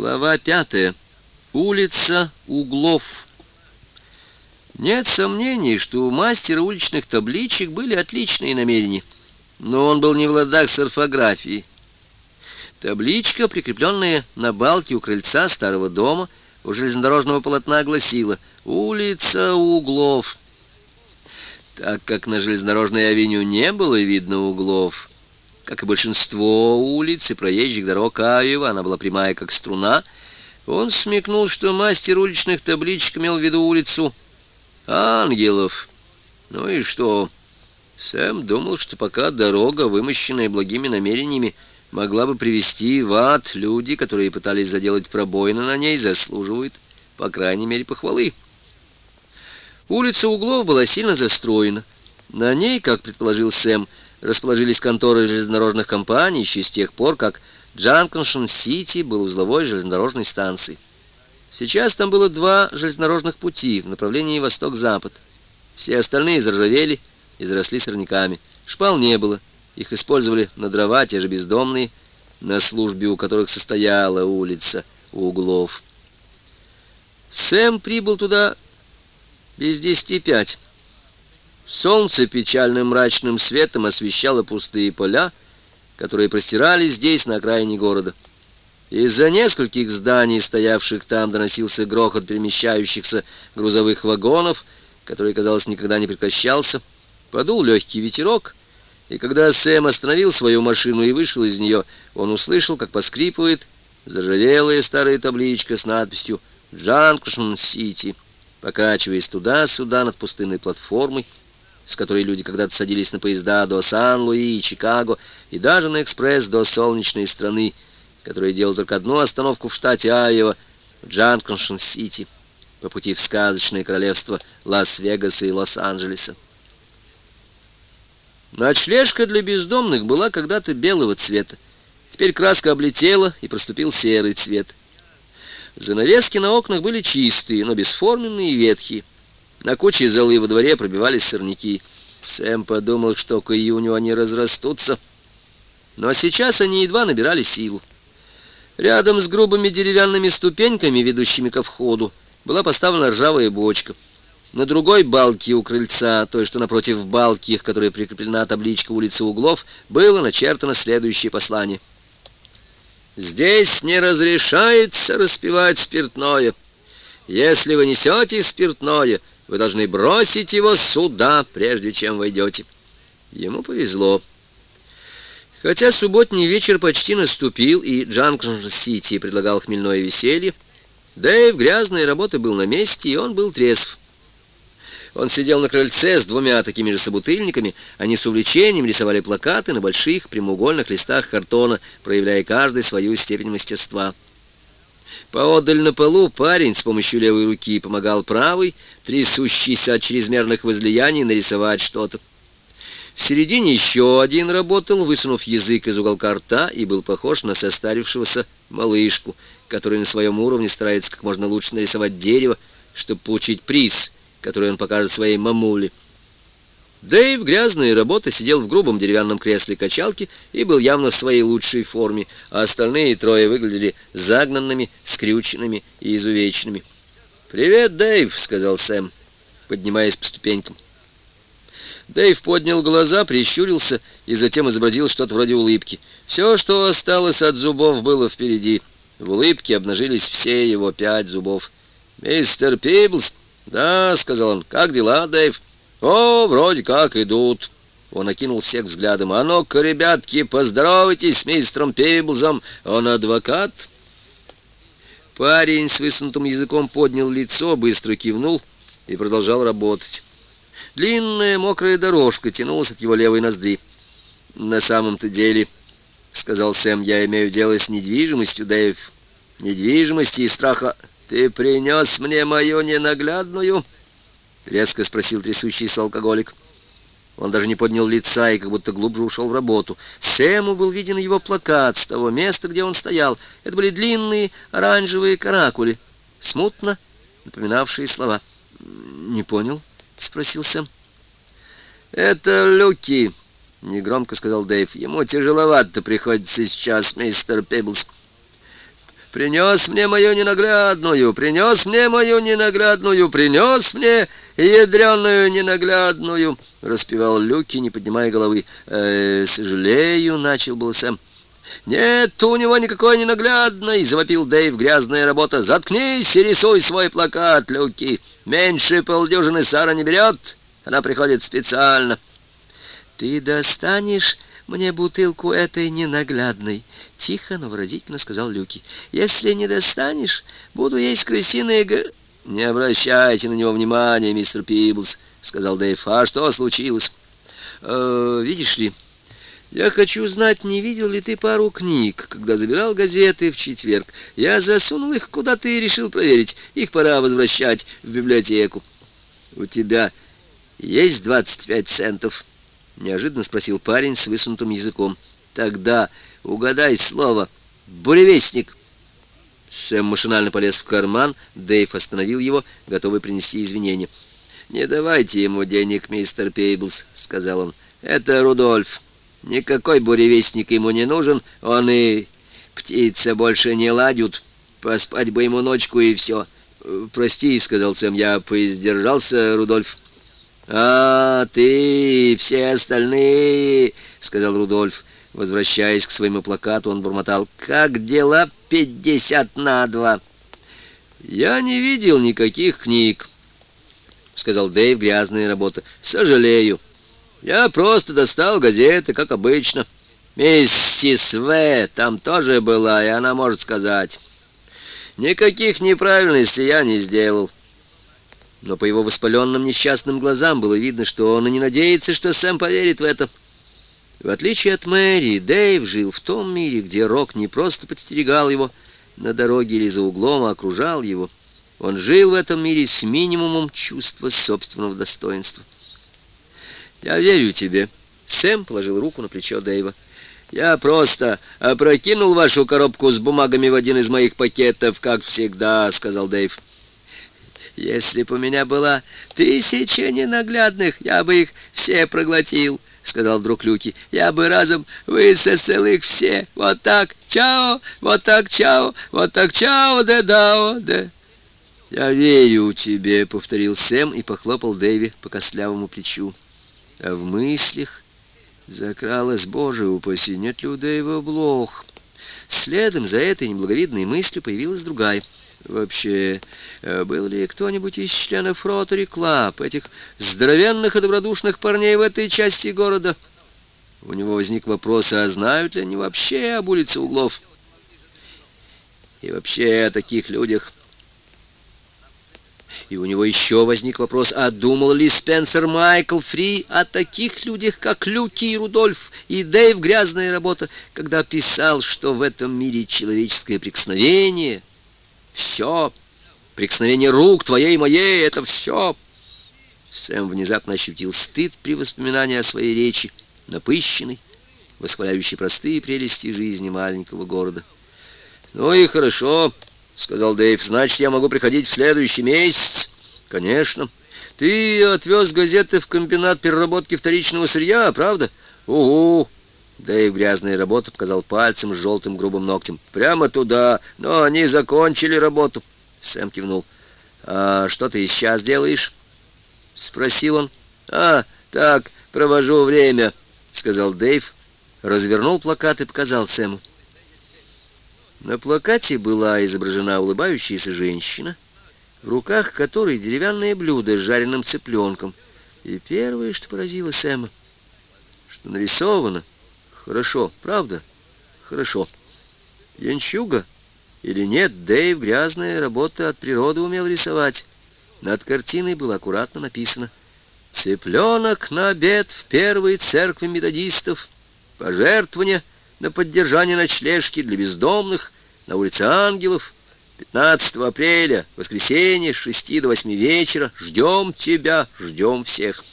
Глава пятая. Улица углов. Нет сомнений, что у мастера уличных табличек были отличные намерения, но он был не в ладах с орфографией. Табличка, прикрепленная на балке у крыльца старого дома, у железнодорожного полотна гласила «Улица углов». Так как на железнодорожной авеню не было видно углов, как и большинство улиц и проезжих дорог Аева, она была прямая, как струна, он смекнул, что мастер уличных табличек имел в виду улицу Ангелов. Ну и что? Сэм думал, что пока дорога, вымощенная благими намерениями, могла бы привести в ад, люди, которые пытались заделать пробоины на ней, заслуживают, по крайней мере, похвалы. Улица Углов была сильно застроена. На ней, как предположил Сэм, расположились конторы железнодорожных компаний еще с тех пор, как Джанкшн-Сити был узловой железнодорожной станцией. Сейчас там было два железнодорожных пути в направлении восток-запад. Все остальные заржавели и заросли сорняками. Шпал не было. Их использовали на дрова те же бездомные, на службе у которых состояла улица у углов. Сэм прибыл туда без десяти пять. Солнце печальным мрачным светом освещало пустые поля, которые простирались здесь, на окраине города. Из-за нескольких зданий, стоявших там, доносился грохот перемещающихся грузовых вагонов, который, казалось, никогда не прекращался. Подул легкий ветерок, и когда Сэм остановил свою машину и вышел из нее, он услышал, как поскрипывает заржавелая старая табличка с надписью «Джанкшн-Сити», покачиваясь туда-сюда над пустынной платформой, с которой люди когда-то садились на поезда до Сан-Луи и Чикаго, и даже на экспресс до солнечной страны, который делал только одну остановку в штате Айова, в Джанкшн-Сити, по пути в сказочное королевство Лас-Вегаса и Лос-Анджелеса. Ночлежка для бездомных была когда-то белого цвета. Теперь краска облетела и проступил серый цвет. Занавески на окнах были чистые, но бесформенные и ветхие. На куче золы во дворе пробивались сорняки. Сэм подумал, что к июню они разрастутся. Но сейчас они едва набирали силу. Рядом с грубыми деревянными ступеньками, ведущими ко входу, была поставлена ржавая бочка. На другой балке у крыльца, той, что напротив балки, к которой прикреплена табличка улицы Углов, было начертано следующее послание. «Здесь не разрешается распивать спиртное. Если вы несете спиртное, вы должны бросить его сюда, прежде чем войдете». Ему повезло. Хотя субботний вечер почти наступил, и Джанкшн-Сити предлагал хмельное веселье, Дэйв грязной работы был на месте, и он был трезв. Он сидел на крыльце с двумя такими же собутыльниками, они с увлечением рисовали плакаты на больших прямоугольных листах картона, проявляя каждый свою степень мастерства. Поодаль на полу парень с помощью левой руки помогал правой, трясущийся от чрезмерных возлияний, нарисовать что-то. В середине еще один работал, высунув язык из уголка рта, и был похож на состарившегося малышку, который на своем уровне старается как можно лучше нарисовать дерево, чтобы получить приз, который он покажет своей мамуле. Дэйв, грязная работа, сидел в грубом деревянном кресле качалки и был явно в своей лучшей форме, а остальные трое выглядели загнанными, скрюченными и изувеченными. «Привет, Дэйв!» — сказал Сэм, поднимаясь по ступенькам. Дэйв поднял глаза, прищурился и затем изобразил что-то вроде улыбки. Все, что осталось от зубов, было впереди. В улыбке обнажились все его пять зубов. «Мистер Пиблс?» «Да», — сказал он. «Как дела, Дэйв?» «О, вроде как идут». Он окинул всех взглядом. «А ну-ка, ребятки, поздоровайтесь с мистером Пиблзом. Он адвокат». Парень с высунутым языком поднял лицо, быстро кивнул и продолжал работать. Длинная мокрая дорожка тянулась от его левой ноздри. «На самом-то деле», — сказал Сэм, — «я имею дело с недвижимостью, Дэйв. Недвижимости и страха. Ты принес мне мою ненаглядную?» — резко спросил трясущийся алкоголик. Он даже не поднял лица и как будто глубже ушел в работу. Сэму был виден его плакат с того места, где он стоял. Это были длинные оранжевые каракули, смутно напоминавшие слова. «Не понял», — спросил Сэм. «Это Люки», — негромко сказал Дэйв. «Ему тяжеловато приходится сейчас, мистер Пеблс. Принес мне мою ненаглядную, принес мне мою ненаглядную, принес мне ядреную ненаглядную!» — распевал Люки, не поднимая головы. «Э, «Сожалею», — начал был Сэм. «Нет у него никакой ненаглядной!» — завопил Дэйв. «Грязная работа! Заткнись и рисуй свой плакат, Люки! Меньше полдюжины Сара не берет, она приходит специально!» «Ты достанешь мне бутылку этой ненаглядной?» — тихо, но выразительно сказал Люки. «Если не достанешь, буду есть крысиные г...» «Не обращайте на него внимания, мистер Пиблс», — сказал Дэйв. «А что случилось?» э, «Видишь ли, я хочу знать, не видел ли ты пару книг, когда забирал газеты в четверг. Я засунул их куда ты решил проверить. Их пора возвращать в библиотеку». «У тебя есть двадцать пять центов?» — неожиданно спросил парень с высунутым языком. «Тогда угадай слово. Буревестник». Сэм машинально полез в карман, Дэйв остановил его, готовый принести извинения. «Не давайте ему денег, мистер Пейблс», — сказал он. «Это Рудольф. Никакой буревестник ему не нужен. Он и птица больше не ладят. Поспать бы ему ночку и все». «Прости», — сказал Сэм, — «я поиздержался, Рудольф». «А, ты и все остальные», — сказал Рудольф. Возвращаясь к своему плакату, он бормотал. «Как дела пятьдесят на два?» «Я не видел никаких книг», сказал Дэйв, грязная работа. Сожалею. Я просто достал газеты, как обычно. Миссис В. там тоже была, и она может сказать. Никаких неправильностей я не сделал. Но по его воспаленным несчастным глазам было видно, что он и не надеется, что Сэм поверит в это. В отличие от Мэри, Дэйв жил в том мире, где Рок не просто подстерегал его на дороге или за углом, а окружал его. Он жил в этом мире с минимумом чувства собственного достоинства. «Я верю тебе», — Сэм положил руку на плечо Дэйва. «Я просто опрокинул вашу коробку с бумагами в один из моих пакетов, как всегда», — сказал Дэйв. «Если бы у меня была тысяча ненаглядных, я бы их все проглотил», — сказал вдруг Люки. «Я бы разом высосал их все. Вот так, чао, вот так, чао, вот так, чао, да дао, да». «Я верю тебе», — повторил Сэм и похлопал Дэви по костлявому плечу. А в мыслях закралась, боже упаси, нет ли у Дэйва блох. Следом за этой неблаговидной мыслью появилась другая. Вообще, э, был ли кто-нибудь из членов Ротари Клаб, этих здоровенных и добродушных парней в этой части города? У него возник вопрос, а знают ли они вообще об улице углов? И вообще о таких людях... И у него еще возник вопрос, а думал ли Спенсер Майкл Фри о таких людях, как Люки и Рудольф, и Дэйв «Грязная работа», когда писал, что в этом мире человеческое прикосновение — все, прикосновение рук твоей и моей — это все. Сэм внезапно ощутил стыд при воспоминании о своей речи, напыщенной, восхваляющей простые прелести жизни маленького города. «Ну и хорошо», сказал Дэйв. «Значит, я могу приходить в следующий месяц?» «Конечно. Ты отвез газеты в комбинат переработки вторичного сырья, правда?» «Угу». Дэйв грязная работа показал пальцем с желтым грубым ногтем. «Прямо туда, но они закончили работу». Сэм кивнул. «А что ты сейчас делаешь?» Спросил он. «А, так, провожу время», — сказал Дэйв, развернул плакат и показал Сэму. На плакате была изображена улыбающаяся женщина, в руках которой деревянное блюдо с жареным цыпленком. И первое, что поразило Сэма, что нарисовано хорошо, правда? Хорошо. Янчуга или нет, Дэйв грязная работа от природы умел рисовать. Над картиной было аккуратно написано «Цыпленок на обед в первой церкви методистов. Пожертвование на поддержание ночлежки для бездомных на улице Ангелов 15 апреля, воскресенье, с 6 до 8 вечера. Ждем тебя, ждем всех.